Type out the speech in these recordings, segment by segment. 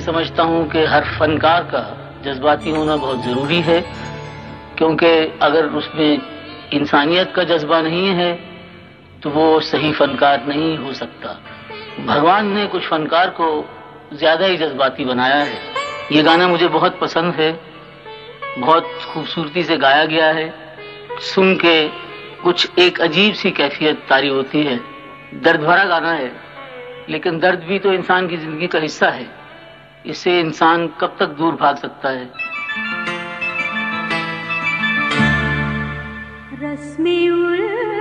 समझता हूँ कि हर फनकार का जज्बाती होना बहुत ज़रूरी है, क्योंकि अगर उसमें इंसानियत का जज्बा नहीं है तो वो सही फनकार नहीं हो सकता। भगवान ने कुछ फनकार को ज़्यादा ही जज्बाती बनाया है। ये गाना मुझे बहुत पसंद है, बहुत खूबसूरती से गाया गया है। सुन के कुछ एक अजीब सी कैफियत तारी होती है। दर्द भरा गाना है, लेकिन दर्द भी तो इंसान की ज़िंदगी का हिस्सा है। इससे इंसान कब तक दूर भाग सकता है? रस्मी उल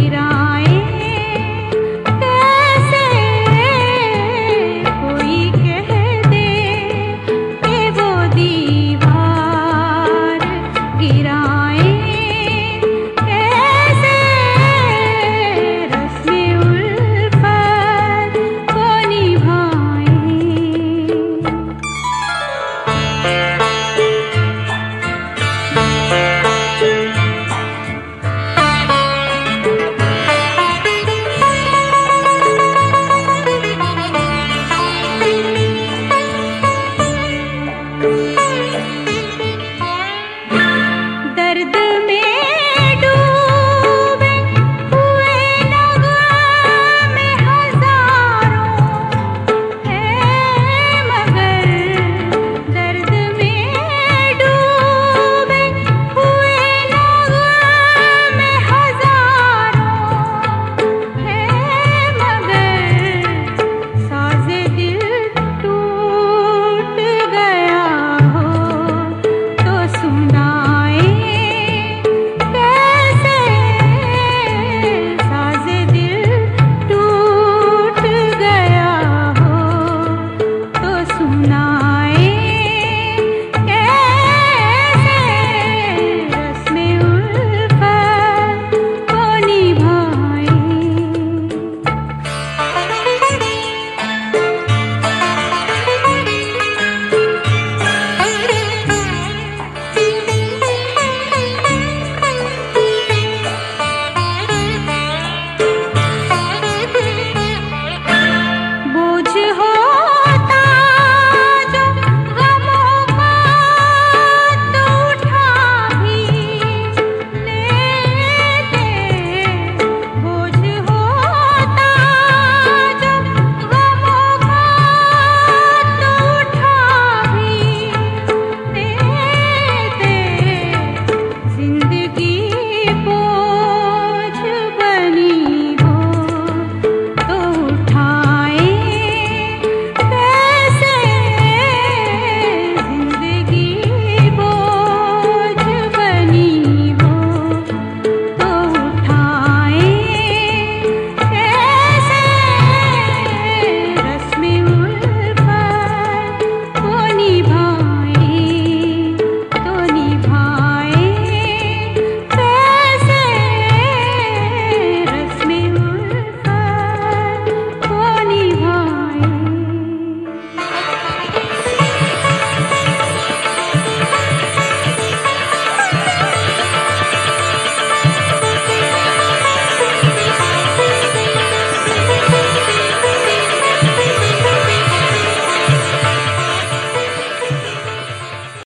श्रीराम